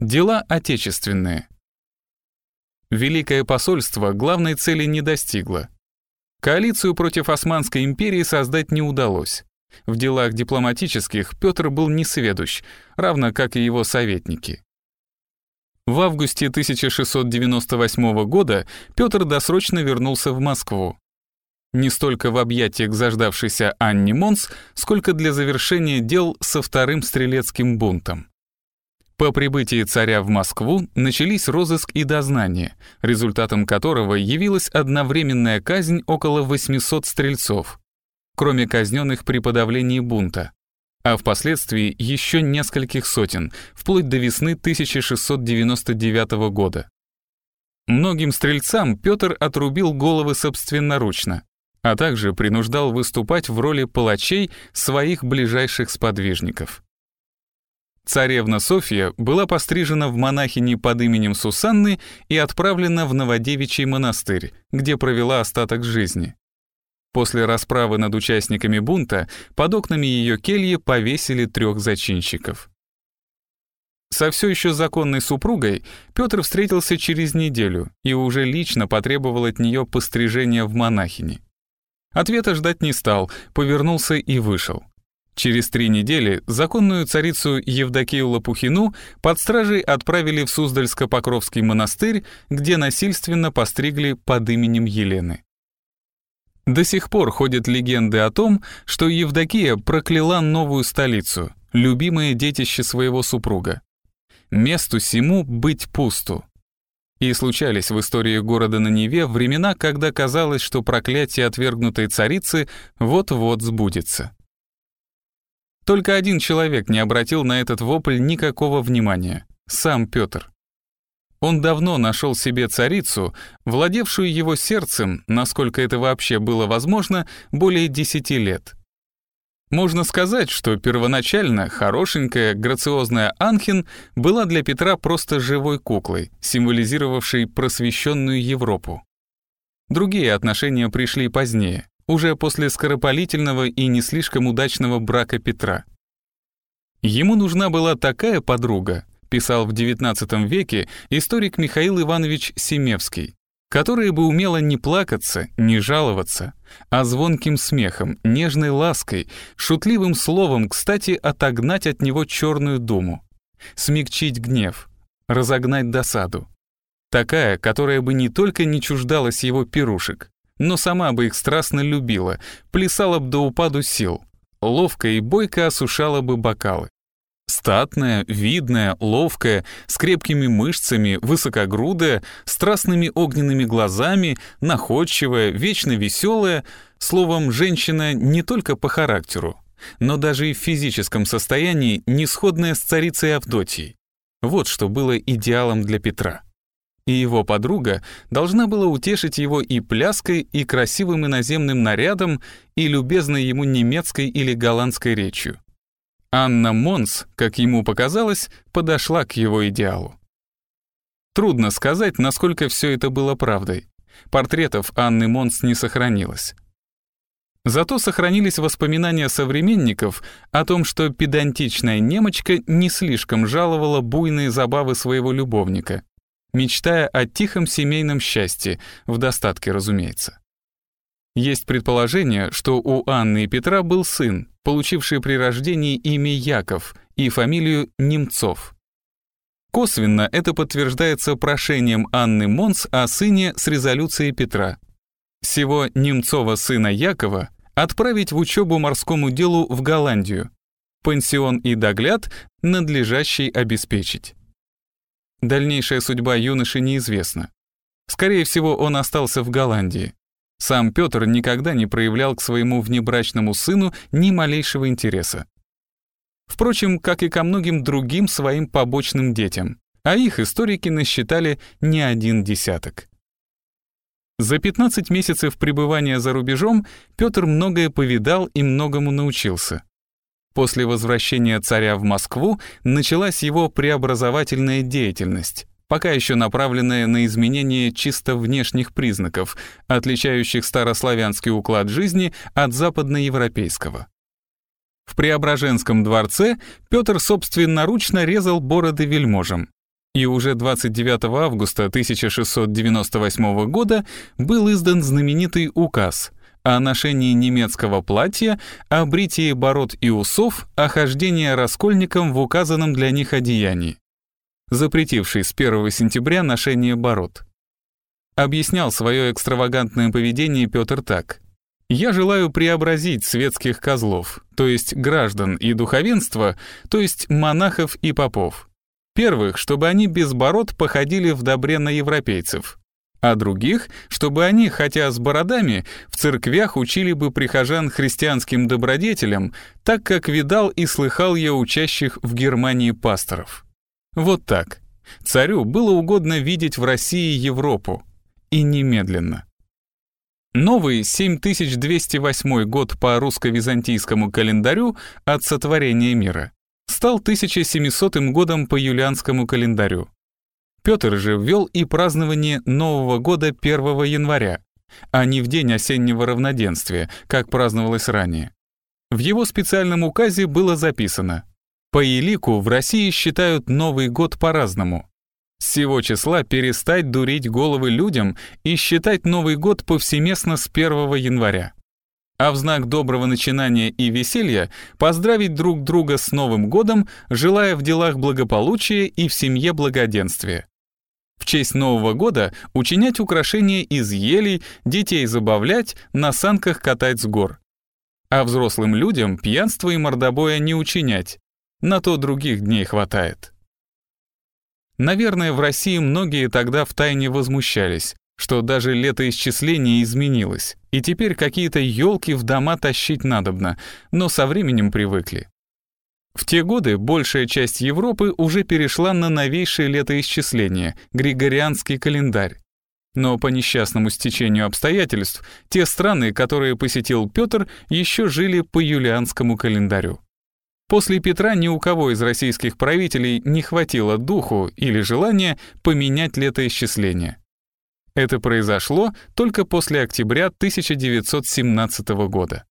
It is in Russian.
Дела отечественные. Великое посольство главной цели не достигло. Коалицию против Османской империи создать не удалось. В делах дипломатических Петр был несведущ, равно как и его советники. В августе 1698 года Петр досрочно вернулся в Москву. Не столько в объятия к заждавшейся Анне Монс, сколько для завершения дел со вторым стрелецким бунтом. По прибытии царя в Москву начались розыск и дознание, результатом которого явилась одновременная казнь около 800 стрельцов, кроме казненных при подавлении бунта, а впоследствии еще нескольких сотен, вплоть до весны 1699 года. Многим стрельцам Петр отрубил головы собственноручно, а также принуждал выступать в роли палачей своих ближайших сподвижников. Царевна Софья была пострижена в монахини под именем Сусанны и отправлена в Новодевичий монастырь, где провела остаток жизни. После расправы над участниками бунта под окнами ее кельи повесили трех зачинщиков. Со все еще законной супругой Петр встретился через неделю и уже лично потребовал от нее пострижения в монахини. Ответа ждать не стал, повернулся и вышел. Через три недели законную царицу Евдокию Лопухину под стражей отправили в Суздальско-Покровский монастырь, где насильственно постригли под именем Елены. До сих пор ходят легенды о том, что Евдокия прокляла новую столицу, любимое детище своего супруга. Месту сему быть пусту. И случались в истории города на Неве времена, когда казалось, что проклятие отвергнутой царицы вот-вот сбудется. Только один человек не обратил на этот вопль никакого внимания — сам Петр. Он давно нашел себе царицу, владевшую его сердцем, насколько это вообще было возможно, более десяти лет. Можно сказать, что первоначально хорошенькая, грациозная Анхин была для Петра просто живой куклой, символизировавшей просвещенную Европу. Другие отношения пришли позднее уже после скоропалительного и не слишком удачного брака Петра. Ему нужна была такая подруга, писал в XIX веке историк Михаил Иванович Семевский, которая бы умела не плакаться, не жаловаться, а звонким смехом, нежной лаской, шутливым словом, кстати, отогнать от него черную думу, смягчить гнев, разогнать досаду. Такая, которая бы не только не чуждалась его пирушек, но сама бы их страстно любила, плясала бы до упаду сил, ловко и бойко осушала бы бокалы. Статная, видная, ловкая, с крепкими мышцами, высокогрудая, страстными огненными глазами, находчивая, вечно веселая, словом, женщина не только по характеру, но даже и в физическом состоянии не сходная с царицей Авдотьей. Вот что было идеалом для Петра и его подруга должна была утешить его и пляской, и красивым иноземным нарядом, и любезной ему немецкой или голландской речью. Анна Монс, как ему показалось, подошла к его идеалу. Трудно сказать, насколько все это было правдой. Портретов Анны Монс не сохранилось. Зато сохранились воспоминания современников о том, что педантичная немочка не слишком жаловала буйные забавы своего любовника, мечтая о тихом семейном счастье, в достатке, разумеется. Есть предположение, что у Анны и Петра был сын, получивший при рождении имя Яков и фамилию Немцов. Косвенно это подтверждается прошением Анны Монс о сыне с резолюцией Петра. Всего Немцова сына Якова отправить в учебу морскому делу в Голландию, пансион и догляд надлежащий обеспечить. Дальнейшая судьба юноши неизвестна. Скорее всего, он остался в Голландии. Сам Петр никогда не проявлял к своему внебрачному сыну ни малейшего интереса. Впрочем, как и ко многим другим своим побочным детям, а их историки насчитали не один десяток. За 15 месяцев пребывания за рубежом Петр многое повидал и многому научился. После возвращения царя в Москву началась его преобразовательная деятельность, пока еще направленная на изменение чисто внешних признаков, отличающих старославянский уклад жизни от западноевропейского. В Преображенском дворце Петр собственноручно резал бороды вельможам, И уже 29 августа 1698 года был издан знаменитый указ о ношении немецкого платья, о бритии бород и усов, о хождении раскольникам в указанном для них одеянии, запретивший с 1 сентября ношение бород. Объяснял свое экстравагантное поведение Петр так. «Я желаю преобразить светских козлов, то есть граждан и духовенства, то есть монахов и попов. Первых, чтобы они без бород походили в добре на европейцев, а других, чтобы они, хотя с бородами, в церквях учили бы прихожан христианским добродетелям, так как видал и слыхал я учащих в Германии пасторов. Вот так. Царю было угодно видеть в России Европу. И немедленно. Новый 7208 год по русско-византийскому календарю от сотворения мира стал 1700 годом по юлианскому календарю. Петр же ввел и празднование Нового года 1 января, а не в день осеннего равноденствия, как праздновалось ранее. В его специальном указе было записано «По елику в России считают Новый год по-разному. С сего числа перестать дурить головы людям и считать Новый год повсеместно с 1 января а в знак доброго начинания и веселья поздравить друг друга с Новым годом, желая в делах благополучия и в семье благоденствия. В честь Нового года учинять украшения из елей, детей забавлять, на санках катать с гор. А взрослым людям пьянство и мордобоя не учинять. На то других дней хватает. Наверное, в России многие тогда втайне возмущались, что даже летоисчисление изменилось, и теперь какие-то елки в дома тащить надобно, но со временем привыкли. В те годы большая часть Европы уже перешла на новейшее летоисчисление — Григорианский календарь. Но по несчастному стечению обстоятельств те страны, которые посетил Петр, еще жили по юлианскому календарю. После Петра ни у кого из российских правителей не хватило духу или желания поменять летоисчисление. Это произошло только после октября 1917 года.